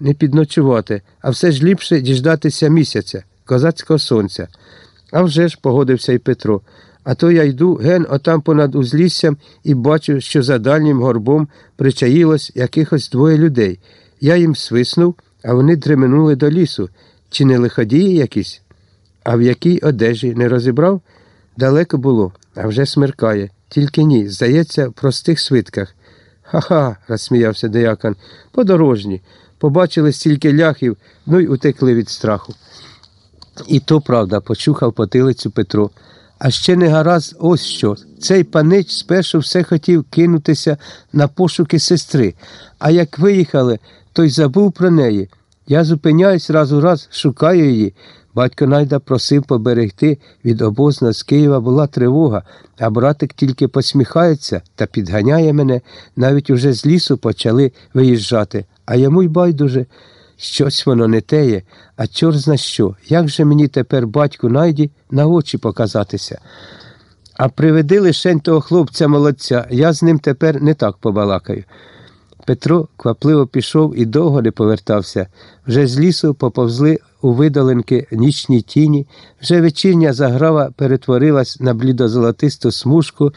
не підночувати, а все ж ліпше діждатися місяця, козацького сонця. А вже ж погодився й Петро. А то я йду ген отам понад узліссям і бачу, що за дальнім горбом причаїлось якихось двоє людей. Я їм свиснув, а вони дременули до лісу. Чи не лиходії якісь? А в якій одежі не розібрав? Далеко було, а вже смеркає. Тільки ні, здається, в простих свитках. Ха-ха, розсміявся деякан. Подорожні. Побачили стільки ляхів, ну й утекли від страху. І то правда, почухав потилицю Петро. А ще не гаразд ось що. Цей панич спершу все хотів кинутися на пошуки сестри, а як виїхали, то й забув про неї. Я зупиняюсь раз у раз, шукаю її. Батько найда просив поберегти від обозна з Києва була тривога, а братик тільки посміхається та підганяє мене, навіть уже з лісу почали виїжджати, а йому й байдуже. Щось воно не теє, а чор зна що. Як же мені тепер батьку найді на очі показатися? А приведи лишень того хлопця молодця, я з ним тепер не так побалакаю. Петро квапливо пішов і довго не повертався. Вже з лісу поповзли у видоленки нічні тіні, вже вечірня заграва перетворилась на блідозолотисту смужку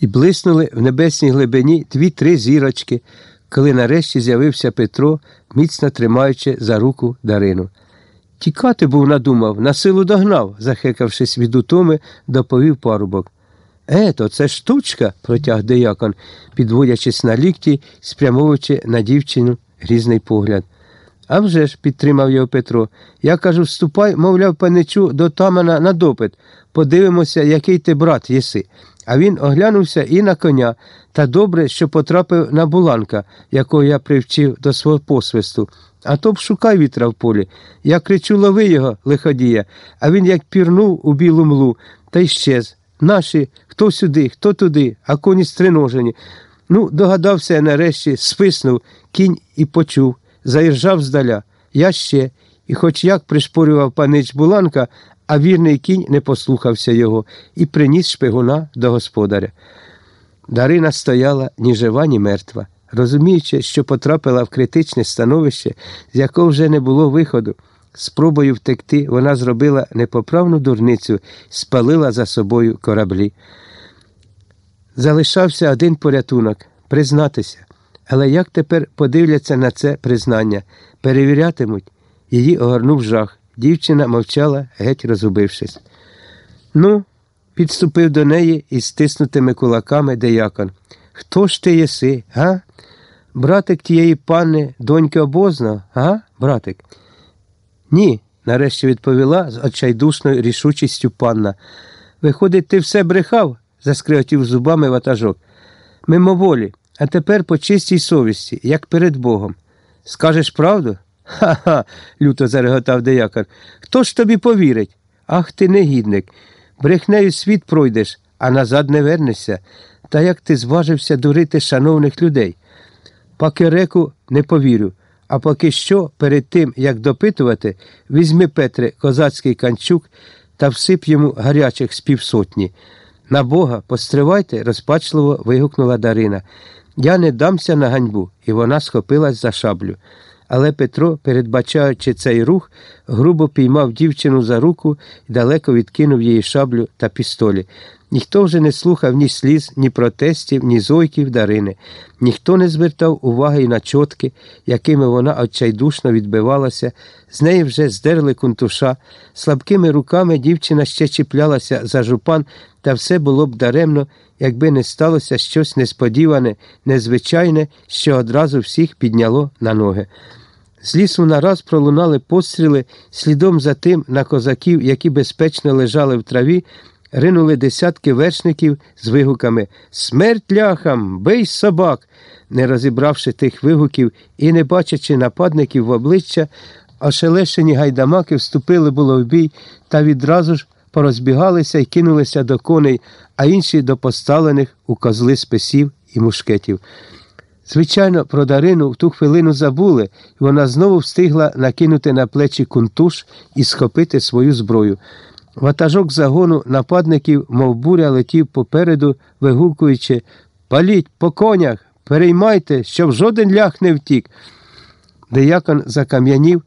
і блиснули в небесній глибині дві-три зірочки, коли нарешті з'явився Петро, міцно тримаючи за руку Дарину. Тікати був надумав, на силу догнав, захекавшись від утоми, доповів парубок. Е, то це штучка, протяг деякон, підводячись на лікті, спрямовуючи на дівчину грізний погляд. «А вже ж», – підтримав його Петро, я кажу, вступай, мовляв, паничу до тамана на допит. Подивимося, який ти брат єси. А він оглянувся і на коня, та добре, що потрапив на буланка, якого я привчив до свого посвисту. А то б шукай вітра в полі. Я кричу, лови його, лиходія, а він як пірнув у білу млу та й щез. Наші, хто сюди, хто туди, а коні стриножені. Ну, догадався я нарешті, свиснув, кінь і почув, заіржав здаля. Я ще, і хоч як пришпорював панич Буланка, а вірний кінь не послухався його і приніс шпигуна до господаря. Дарина стояла ні жива, ні мертва, розуміючи, що потрапила в критичне становище, з якого вже не було виходу. Спробою втекти вона зробила непоправну дурницю, спалила за собою кораблі. Залишався один порятунок признатися. Але як тепер подивляться на це признання, перевірятимуть, її огорнув жах. Дівчина мовчала, геть розгубившись. Ну, підступив до неї із стиснутими кулаками деякон. Хто ж ти єси, га? Братик тієї пани, доньки обозна, га, братик? Ні, нарешті відповіла з очайдушною рішучістю панна. Виходить, ти все брехав? заскриготів зубами ватажок. Мимоволі, а тепер по чистій совісті, як перед Богом. Скажеш правду? Ха-ха, люто зареготав деякар. Хто ж тобі повірить? Ах ти негідник. Брехнею світ пройдеш, а назад не вернешся. Та як ти зважився дурити шановних людей? Поки реку не повірю. А поки що, перед тим, як допитувати, візьми Петре козацький канчук та всип йому гарячих з півсотні. На Бога, постривайте, розпачливо вигукнула Дарина. Я не дамся на ганьбу, і вона схопилась за шаблю. Але Петро, передбачаючи цей рух, грубо піймав дівчину за руку і далеко відкинув її шаблю та пістолі. Ніхто вже не слухав ні сліз, ні протестів, ні зойків Дарини. Ніхто не звертав уваги й на чотки, якими вона отчайдушно відбивалася. З неї вже здерли кунтуша. Слабкими руками дівчина ще чіплялася за жупан, та все було б даремно, якби не сталося щось несподіване, незвичайне, що одразу всіх підняло на ноги. З лісу нараз пролунали постріли, слідом за тим на козаків, які безпечно лежали в траві, ринули десятки вершників з вигуками Смерть ляхам, бий собак. Не розібравши тих вигуків і не бачачи нападників в обличчя, ошелешені гайдамаки вступили було в бій та відразу ж порозбігалися і кинулися до коней, а інші до поставлених у козли списів і мушкетів. Звичайно, про Дарину в ту хвилину забули, і вона знову встигла накинути на плечі кунтуш і схопити свою зброю. Ватажок загону нападників, мов буря, летів попереду, вигукуючи Паліть по конях, переймайте, щоб жоден лях не втік. Деякон закам'янів